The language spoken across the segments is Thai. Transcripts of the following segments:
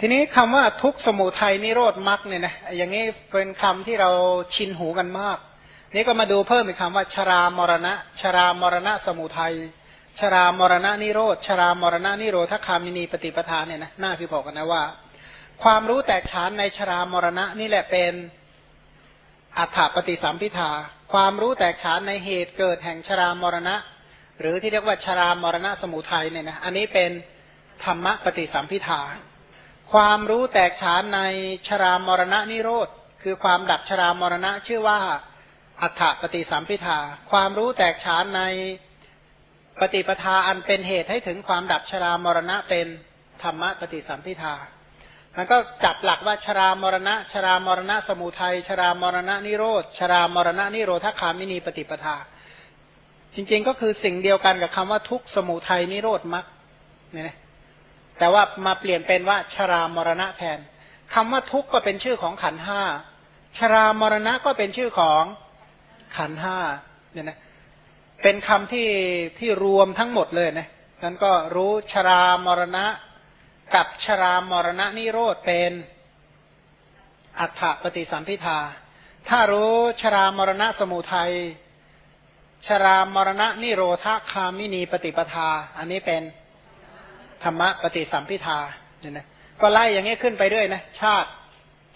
ทีนี้คำว่าทุกสมุทัยนิโรธมรรคเนี่ยนะอย่างนี้เป็นคำที่เราชินหูกันมาก นี่ก็มาดูเพิ่มอีกคำว่า ชรามรณะ ชรามรณะสมุทัยชรามรณะนิโรธชรามรณะนิโรธคามินีปฏิปทานเนี่ยนะน่าสิบอกกันนะว่า ความรู้แตกฉานในชรามรณะนี่แหละเป็นอัฏฐปฏิสัมพิทา ความรู้แตกฉานในเหตุเกิดแห่งชรามรณะ หรือที่เรียกว่าชรามรณะสมุทัยเนี่ยนะอันนี้เป็นธรรมปฏิสัมพิทา ความรู้แตกฉานในชรามรณะนิโรธ คือความดับชรามรณะชื่อว่าอัฏฐปฏิสัมพิทา ความรู้แตกฉานในปฏิปทาอันเป็นเหตุให้ถึงความดับชรามรณะเป็นธรรมปฏิสัมพิทา มันก็จับหลักว่าชรามรณะ ชรามรณะสมุทัย ชรามรณะนิโรธ ชรามรณะนิโรธคามินีปฏิปทา จริงๆก็คือสิ่งเดียวกันกับคำว่าทุกสมุทัยนิโรธมรรคเนี่ย แต่ว่ามาเปลี่ยนเป็นว่าชรามรณะแทนคำว่าทุกข์ก็เป็นชื่อของขันห้าชรามรณะก็เป็นชื่อของขันห้าเนี่ยนะเป็นคำที่ที่รวมทั้งหมดเลยนะนั้นก็รู้ชรามรณะกับชรามรณะนิโรธเป็นอัฏฐปฏิสัมพิทา ถ้ารู้ชรามรณะสมุทัยชรามรณะนิโรธคามินีปฏิปทา อันนี้เป็น ธรรมะปฏิสัมพิทาเนี่ยนะก็ไล่อย่างนี้ขึ้นไปเรื่อยนะชาติ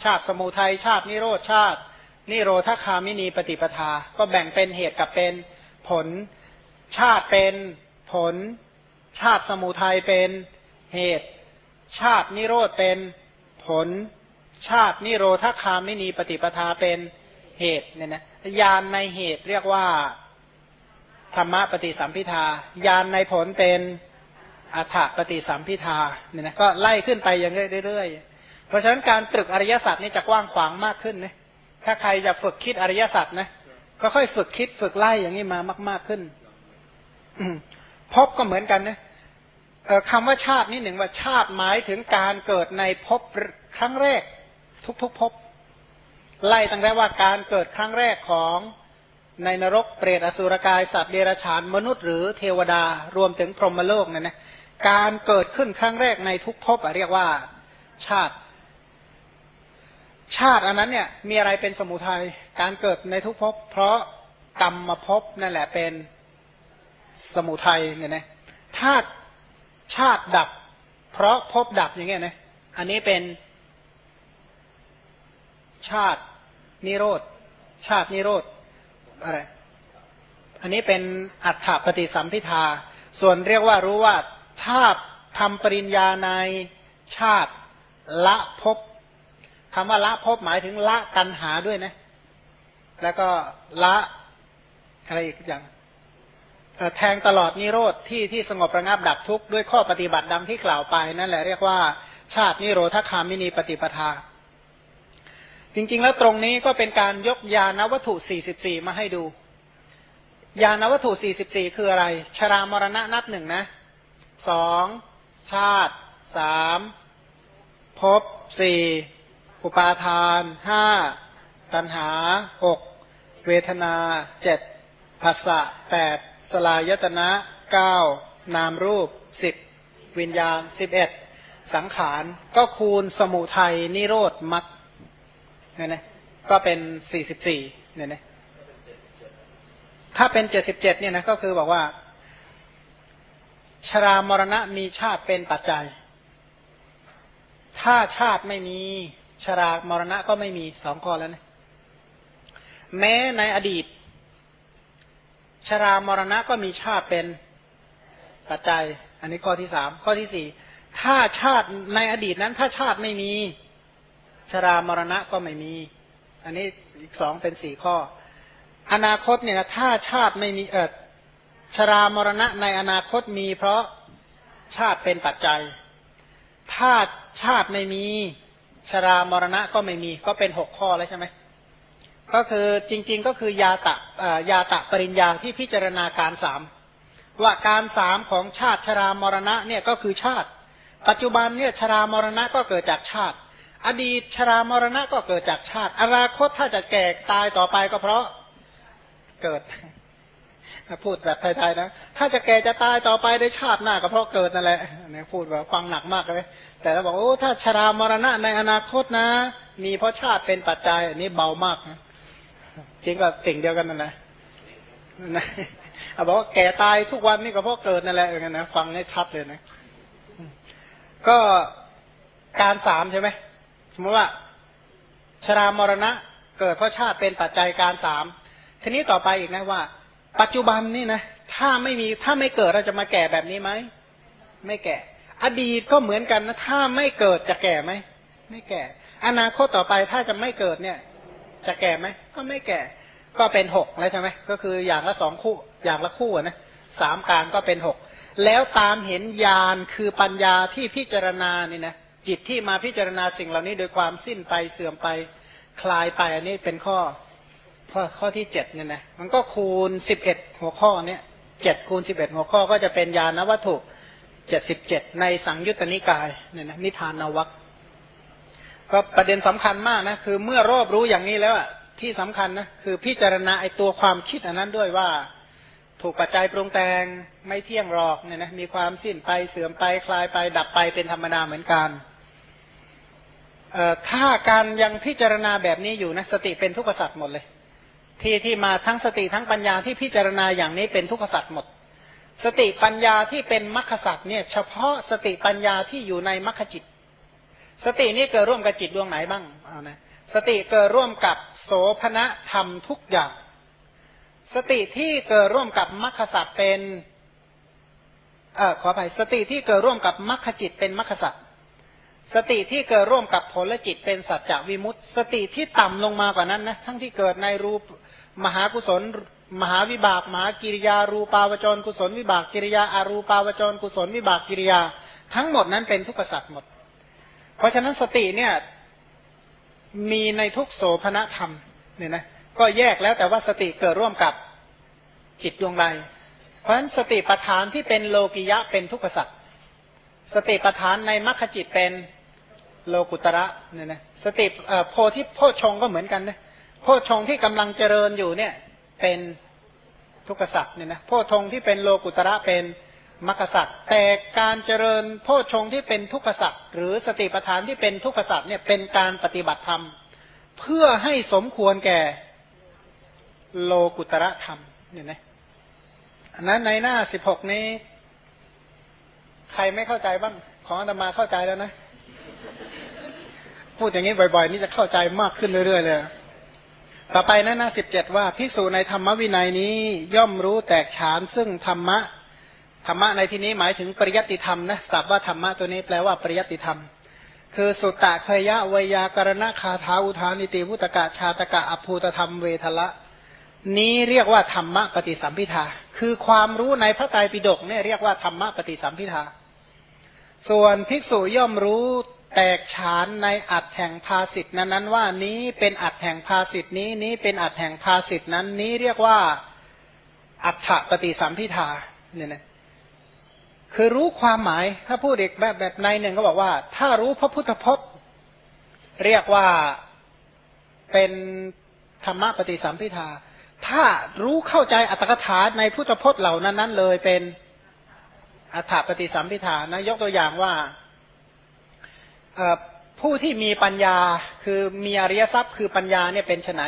ชาติสมุทัยชาตินิโรธชาติ นิโรธคามินีปฏิปทา ก็แบ่งเป็นเหตุกับเป็นผล ชาติเป็นผล ชาติสมุทัยเป็นเหตุ ชาตินิโรธเป็นผล ชาตินิโรธคามินีปฏิปทาเป็นเหตุเนี่ยนะยานในเหตุเรียกว่าธรรมะปฏิสัมพิทายานในผลเป็น อัฏฐปฏิสัมพิทาเนี่ยนะก็ไล่ขึ้นไปอย่างเรื่อยๆ เพราะฉะนั้นการตรึกอริยสัจนี่จะกว้างขวางมากขึ้นนะถ้าใครจะฝึกคิดอริยสัจนะก็ค่อยฝึกคิดฝึกไล่อย่างนี้มามาก ๆขึ้นพบก็เหมือนกันนะคำว่าชาตินี่หนึ่งว่าชาติหมายถึงการเกิดในภพครั้งแรก ทุกๆภพไล่ตั้งแต่ว่าการเกิดครั้งแรกของในนรกเปรตอสุรกายสัตว์เดรัจฉานมนุษย์หรือเทวดารวมถึงพรหมโลกนั่นนะ การเกิดขึ้นครั้งแรกในทุกภพเรียกว่าชาติ ชาติอันนั้นเนี่ย มีอะไรเป็นสมุทัยการเกิดในทุกภพเพราะกรรมมาภพนั่นแหละเป็นสมุทัยเนี่ยนะถ้าชาติดับ เพราะภพดับอย่างเงี้ยนะอันนี้เป็นชาตินิโรธชาตินิโรธอะไร อันนี้เป็นอัฏฐปฏิสัมพิทา ส่วนเรียกว่ารู้ว่า ถ้าทำปริญญาในชาติละภพคำว่าละภพหมายถึงละกันหาด้วยนะ แล้วก็ละอะไรอีกอย่างแทงตลอดนิโรธที่ที่สงบระงับดับทุกข์ด้วยข้อปฏิบัติดังที่กล่าวไป นั่นแหละเรียกว่าชาตินิโรธคามินีปฏิปทา จริง ๆ แล้วตรงนี้ก็เป็นการยกยานวัตถุ 44 มาให้ดู ยานวัตถุ 44 คืออะไร ชรามรณะนับหนึ่งนะ สองชาติสามภพสี่อุปาทานห้าตัณหาหกเวทนาเจ็ดภาษะแปดสลายตนะเก้านามรูปสิบวิญญาณสิบเอ็ดสังขารก็คูณสมุทัยนิโรธมัดเนี่ยนะก็เป็นสี่สิบสี่เนี่ยนะถ้าเป็นเจ็ดสิบเจ็ดเนี่ยนะก็คือบอกว่า ชรามรณะมีชาติเป็นปัจจัย ถ้าชาติไม่มีชรามรณะก็ไม่มีสองข้อแล้วนะแม้ในอดีต ชรามรณะก็มีชาติเป็นปัจจัย อันนี้ข้อที่สามข้อที่สี่ถ้าชาติในอดีตนั้น ถ้าชาติไม่มี ชรามรณะก็ไม่มี อันนี้อีกสองเป็นสี่ข้อ อนาคตเนี่ยถ้าชาติไม่มีเออ ชรามรณะในอนาคตมีเพราะชาติเป็นปัจจัย ถ้าชาติไม่มีชรามรณะก็ไม่มีก็เป็นหกข้อแล้วใช่ไหมก็คือจริง ๆก็คือยาตะยาตะปริญญาที่พิจารณาการสามว่าการสามของชาติชรามรณะเนี่ยก็คือชาติ ปัจจุบันเนี่ยชรามรณะก็เกิดจากชาติ อดีตชรามรณะก็เกิดจากชาติ อนาคตถ้าจะแก่ตายต่อไปก็เพราะเกิด พูดแบบไทยๆนะ ถ้าจะแก่จะตายต่อไปได้ชาติหน้าก็เพราะเกิดนั่นแหละเนี่ยพูดแบบฟังหนักมากเลย แต่เราบอกโอ้ถ้าชรามรณะในอนาคตนะ มีเพราะชาติเป็นปัจจัย อันนี้เบามากนะจริงก็สิ่งเดียวกันนั่นแหละนะเอาบอกว่าแก่ตายทุกวันนี่ก็เพราะเกิดนั่นแหละอย่างนั้นนะฟังให้ชัดเลยนะ ก็การสามใช่ไหมสมมติว่า ชรามรณะ เกิดเพราะชาติเป็นปัจจัยการสามทีนี้ต่อไปอีกนะว่า ปัจจุบันนี่นะถ้าไม่มีถ้าไม่เกิดเราจะมาแก่แบบนี้ไหมไม่แก่ อดีตก็เหมือนกันนะถ้าไม่เกิดจะแก่ไหมไม่แก่ อนาคตต่อไปถ้าจะไม่เกิดเนี่ย จะแก่ไหมก็ไม่แก่ ก็เป็นหกแล้วใช่ไหมก็คืออย่างละสองคู่อย่างละคู่นะสามการก็เป็นหกแล้วตามเห็นญาณคือปัญญาที่พิจารณานี่นะจิตที่มาพิจารณาสิ่งเหล่านี้โดยความสิ้นไปเสื่อมไปคลายไปอันนี้เป็นข้อ ข้อข้อที่เจ็ดเนี่ยนะมันก็คูณสิบเอ็ดหัวข้อเนี่ยเจ็ดคูณสิบเอ็ดหัวข้อก็จะเป็นญาณวัตถุเจ็ดสิบเจ็ดในสังยุตตนิกายเนี่ยนะนิทานนวักก็ประเด็นสำคัญมากนะคือเมื่อรอบรู้อย่างนี้แล้วที่สำคัญนะคือพิจารณาไอตัวความคิดอันนั้นด้วยว่า ถูกปัจจัยปรุงแต่งไม่เที่ยงหรอกเนี่ยนะมีความสิ้นไปเสื่อมไปคลายไปดับไปเป็นธรรมดาเหมือนกันถ้าการยังพิจารณาแบบนี้อยู่นะสติเป็นทุกขสัตว์หมดเลย ที่ที่มาทั้งสติทั้งปัญญาที่พิจารณาอย่างนี้เป็นทุกขสัตว์หมด สติปัญญาที่เป็นมรรคสัตว์เนี่ย เฉพาะสติปัญญาที่อยู่ในมรรคจิต สตินี้เกิดร่วมกับจิตดวงไหนบ้างเอานะสติเกิดร่วมกับโสภณธรรมทุกอย่าง สติที่เกิดร่วมกับมรรคสัตว์เป็นเอ่อขออภัยสติที่เกิดร่วมกับมรรคจิตเป็นมรรคสัตว์สติที่เกิดร่วมกับผลจิตเป็นสัจจวิมุตติ สติที่ต่ำลงมากว่านั้นนะทั้งที่เกิดในรูป มหากุศล มหาวิบากมหากิริยา รูปาวจรกุศลวิบากกิริยาอารูปาวจรกุศลวิบากกิริยา ทั้งหมดนั้นเป็นทุกขสัตว์หมด เพราะฉะนั้นสติเนี่ยมีในทุกโสภณธรรมเนี่ยนะก็แยกแล้วแต่ว่าสติเกิดร่วมกับจิตดวงใดเพราะฉะนั้นสติปัฏฐานที่เป็นโลกิยะเป็นทุกขสัตว์สติปัฏฐานในมรรคจิตเป็นโลกุตระเนี่ยนะสติโพธิโพชงก็เหมือนกันนะ โพชงที่กำลังเจริญอยู่เนี่ย เป็นทุกษัตริย์เนี่ยนะโพชงที่เป็นโลกุตระเป็นมรรคสัตว์แต่การเจริญโพชงที่เป็นทุกขสัตว์หรือสติปัฏฐานที่เป็นทุกขสัตว์เนี่ยเป็นการปฏิบัติธรรม เพื่อให้สมควรแก่โลกุตระธรรมเนี่ยนะอันนั้นในหน้าสิบหกนี้ ใครไม่เข้าใจบ้าง ของอาตมาเข้าใจแล้วนะ พูดอย่างนี้บ่อยๆ นี่จะเข้าใจมากขึ้นเรื่อยๆเลย ต่อไปนะนะสิบเจ็ดว่าพิสูจในธรรมวินัยนี้ย่อมรู้แตกฉานซึ่งธรรมะธรรมะในที่นี้หมายถึงปริยัติธรรมนะศัพท์ว่าธรรมะตัวนี้แปลว่าปริยัติธรรม คือสุตตะเคยะวยากรณคาถาอุทานิติวุตกะชาตกะอภูตธรรมเวทละ นี้เรียกว่าธรรมะปฏิสัมพิทาคือความรู้ในพระไตรปิฎกเนี่ยเรียกว่าธรรมะปฏิสัมพิทาส่วนภิกษุย่อมรู้ แตกฉานในอัดแห่งภาสิทนั้นนั้นว่านี้เป็นอัดแห่งภาสิทนี้นี้เป็นอัดแห่งภาสิทนั้นนี้เรียกว่าอัฏฐปฏิสัมพิทาเนี่ยนะคือรู้ความหมายถ้าพูดเด็กแบบแบบในหนึ่งก็บอกว่า ถ้ารู้พระพุทธพจน์ เรียกว่าเป็นธรรมะปฏิสัมพิทา ถ้ารู้เข้าใจอัตถกถาในพุทธพจน์เหล่านั้นนั้นเลยเป็นอัฏฐปฏิสัมพิทานะยกตัวอย่างว่า ผู้ที่มีปัญญาคือมีอริยทรัพย์ คือปัญญาเนี่ยเป็นไน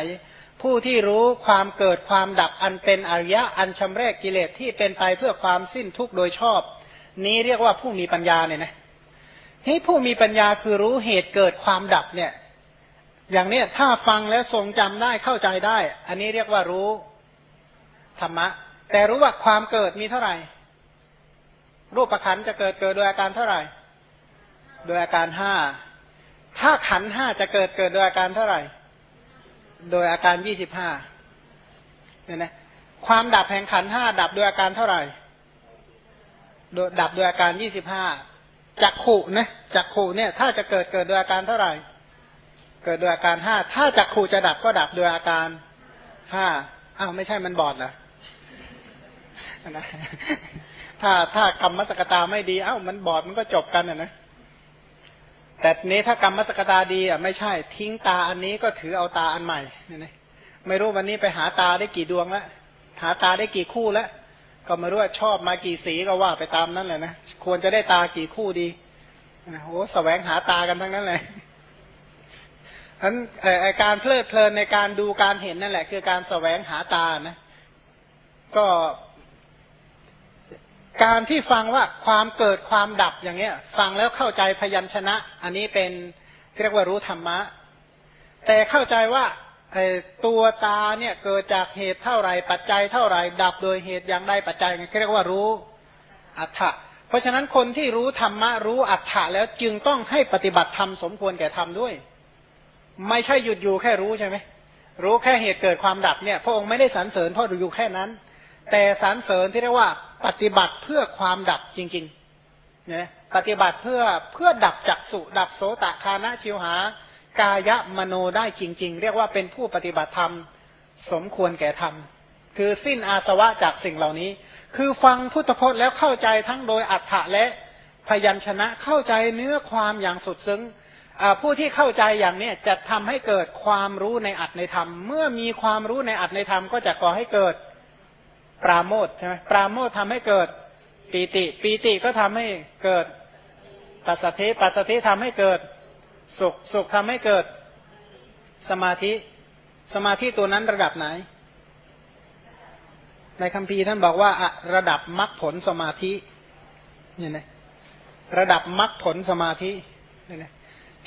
ผู้ที่รู้ความเกิดความดับอันเป็นอริยะอันชำแรกกิเลสที่เป็นไปเพื่อความสิ้นทุกข์โดยชอบ นี้เรียกว่าผู้มีปัญญาเนี่ยนะที่ผู้มีปัญญาคือรู้เหตุเกิดความดับเนี่ย อย่างเนี้ยถ้าฟังแล้วทรงจำได้เข้าใจได้ อันนี้เรียกว่ารู้ธรรมะ แต่รู้ว่าความเกิดมีเท่าไหร่ รูปประคันจะเกิดเกิดโดยอาการเท่าไหร่ โดยอาการห้าถ้าขันห้าจะเกิดเกิดโดยอาการเท่าไหร่ โดยอาการยี่สิบห้าเนี่ยนะความดับแห่งขันห้าดับโดยอาการเท่าไหร่โดยดับโดยอาการยี่สิบห้าจักขู่นะจักขู่เนี่ย ถ้าจะเกิดเกิดโดยอาการเท่าไหร่ เกิดโดยอาการห้าถ้าจักขู่จะดับก็ดับโดยอาการห้าอ้าวไม่ใช่มันบอดเหรอถ้าถ้ากรรมมสกตาไม่ดี เอ้ามันบอดมันก็จบกันอะนะ แต่นี้ถ้ากรรมมสกตาดีอะไม่ใช่ทิ้งตาอันนี้ก็ถือเอาตาอันใหม่เนี่ยไม่รู้วันนี้ไปหาตาได้กี่ดวงแล้วหาตาได้กี่คู่แล้วก็ไม่รู้ว่าชอบมากี่สีก็ว่าไปตามนั้นแหละนะควรจะได้ตากี่คู่ดีโอ้แสวงหาตากันทั้งนั้นเลยฉะนั้นการเพลิดเพลินในการดูการเห็นนั่นแหละ คือการแสวงหาตานะ ก็ การที่ฟังว่าความเกิดความดับอย่างเงี้ย ฟังแล้วเข้าใจพยัญชนะ อันนี้เป็นเรียกว่ารู้ธรรมะ แต่เข้าใจว่าตัวตาเนี่ยเกิดจากเหตุเท่าไรปัจจัยเท่าไรดับโดยเหตุอย่างใดปัจจัยเรียกว่ารู้อัฏฐะเพราะฉะนั้นคนที่รู้ธรรมะรู้อัฏฐะแล้วจึงต้องให้ปฏิบัติธรรมสมควรแก่ธรรมด้วย ไม่ใช่หยุดอยู่แค่รู้ใช่ไหมรู้แค่เหตุเกิดความดับเนี่ย พระองค์ไม่ได้สรรเสริญเพราะอยู่แค่นั้น แต่สรรเสริญที่เรียกว่า ปฏิบัติเพื่อความดับจริงๆเนี่ยปฏิบัติเพื่อเพื่อดับจักสุดับโสตคานะชิวหากายะมโนได้จริง ๆ เรียกว่าเป็นผู้ปฏิบัติธรรมสมควรแก่ธรรมคือสิ้นอาสวะจากสิ่งเหล่านี้ คือฟังพุทธพจน์แล้วเข้าใจทั้งโดยอัฏฐะและพยัญชนะเข้าใจเนื้อความอย่างสุดซึ้งผู้ที่เข้าใจอย่างนี้จะทำให้เกิดความรู้ในอัตในธรรม เมื่อมีความรู้ในอัตในธรรมก็จะก่อให้เกิด ปราโมทใช่ไหมปราโมททำให้เกิดปีติปีติก็ทำให้เกิดปัสสติปัสสติทำให้เกิดสุขสุขทำให้เกิดสมาธิ สมาธิตัวนั้นระดับไหน ในคัมภีร์ท่านบอกว่าระดับมรรคผลสมาธิเนี่ยนะระดับมรรคผลสมาธิเนี่ยนะ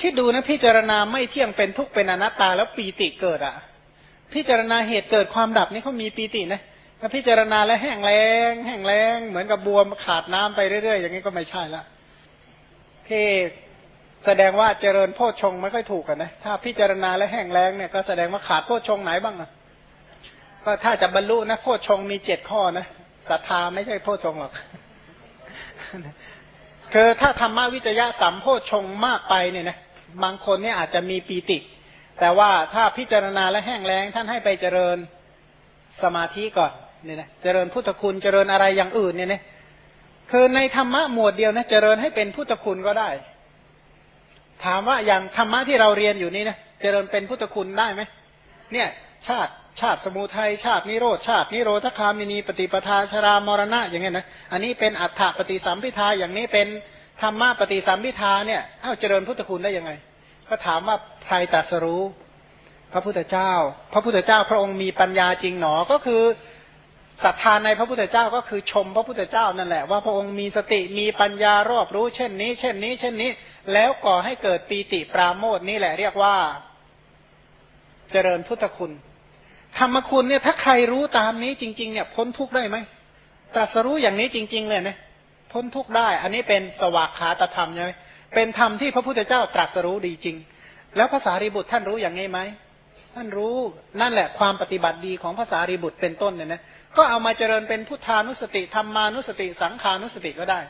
คิดดูนะพิจารณาไม่เที่ยงเป็นทุกข์เป็นอนัตตาแล้วปีติเกิดอะ พิจารณาเหตุเกิดความดับนี่เขามีปีตินะ ถ้าพิจารณาแล้วแห้งแรงแห้งแรงเหมือนกับบวมขาดน้ำไปเรื่อยๆ อย่างนี้ก็ไม่ใช่ละที่แสดงว่าเจริญโพชฌงไม่ค่อยถูกกันนะ ถ้าพิจารณาและแห้งแรงเนี่ยก็แสดงว่าขาดโพชฌงไหนบ้างอะก็ถ้าจะบรรลุนะโพชฌงมีเจ็ดข้อนะศรัทธาไม่ใช่โพชฌงหรอกคือถ้าธรรมวิจยะสัมโพชฌงมากไปเนี่ยนะบางคนเนี่ยอาจจะมีปีติ แต่ว่าถ้าพิจารณาและแห้งแรงท่านให้ไปเจริญสมาธิก่อน เนี่ยนะเจริญพุทธคุณเจริญอะไรอย่างอื่นเนี่ยนะคือในธรรมะหมวดเดียวนะเจริญให้เป็นพุทธคุณก็ได้ ถามว่าอย่างธรรมะที่เราเรียนอยู่นี้นะเจริญเป็นพุทธคุณได้ไหมเนี่ย ชาติชาติสมุทัยชาตินิโรธชาตินิโรธคามินีปฏิปทาชรามรณะอย่างเงี้ยนะอันนี้เป็นอัฏฐปฏิสัมพิทาอย่างนี้เป็นธรรมะปฏิสัมพิทาเนี่ยเอ้าเจริญพุทธคุณได้ยังไง ก็ถามว่าใครตัดสรู้ พระพุทธเจ้า พระพุทธเจ้าพระองค์มีปัญญาจริงหนอก็คือ ศรัทธาในพระพุทธเจ้าก็คือชมพระพุทธเจ้านั่นแหละว่าพระองค์มีสติมีปัญญารอบรู้เช่นนี้ เช่นนี้ เช่นนี้ แล้วก่อให้เกิดปีติปราโมทนี่แหละเรียกว่า เจริญพุทธคุณ ธรรมคุณเนี่ยถ้าใครรู้ตามนี้จริง ๆ เนี่ยพ้นทุกข์ได้ไหมตรัสรู้อย่างนี้จริง ๆ เลยนะพ้นทุกข์ได้ อันนี้เป็นสวากขาตธรรมใช่ไหมเป็นธรรมที่พระพุทธเจ้าตรัสรู้ดีจริง แล้วภาษารีบุตรท่านรู้อย่างไงไหม ท่านรู้นั่นแหละความปฏิบัติดีของภาษารีบุตรเป็นต้นเนี่ยนะก็เอามาเจริญเป็นพุทธานุสติธรรมานุสติ สังขานุสติก็ได้